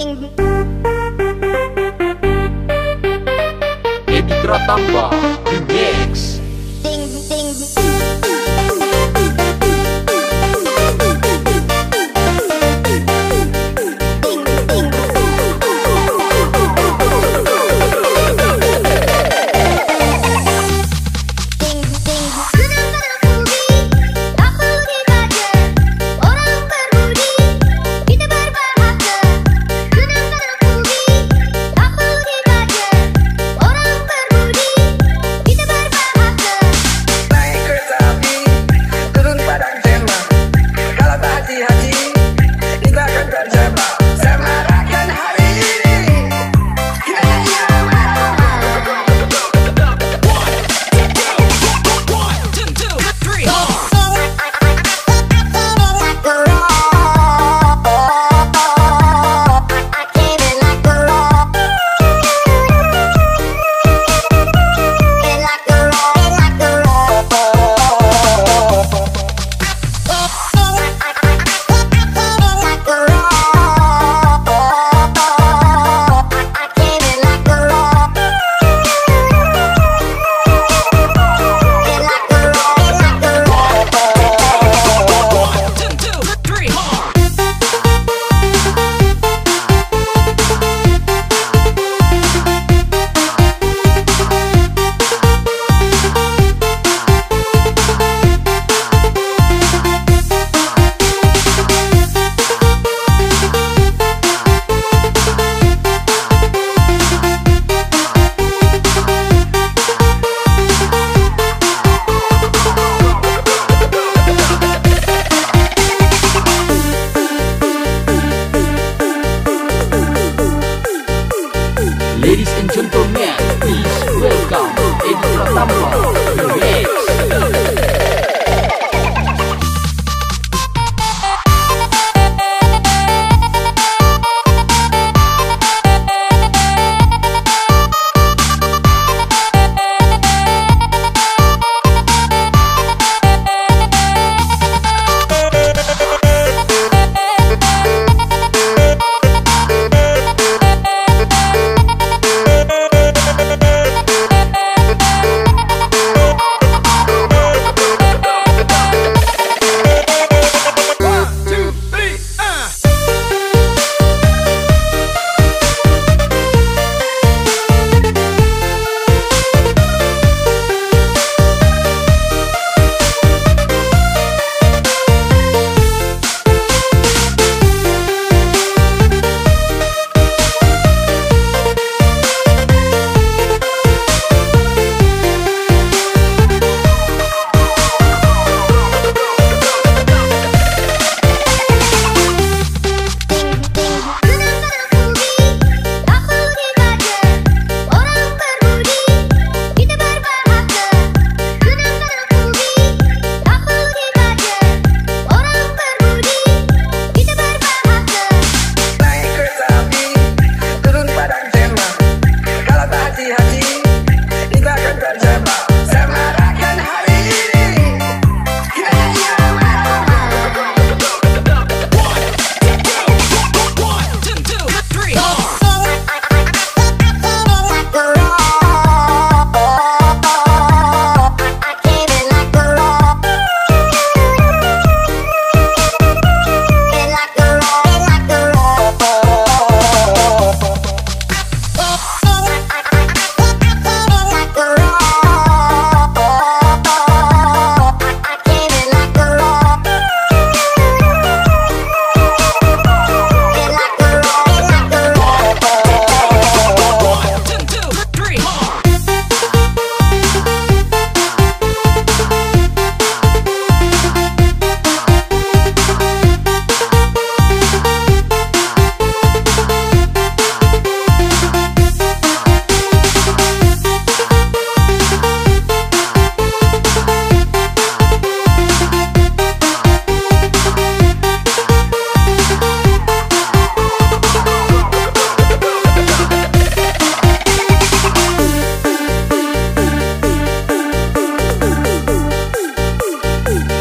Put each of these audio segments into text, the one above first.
Edi Editra Tambah Remix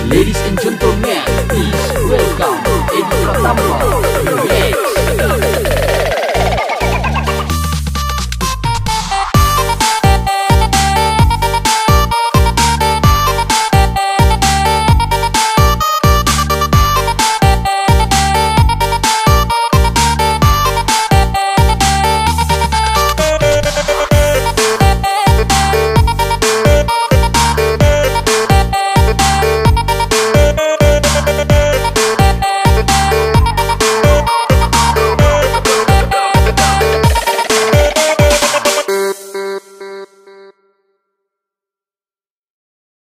Ladies.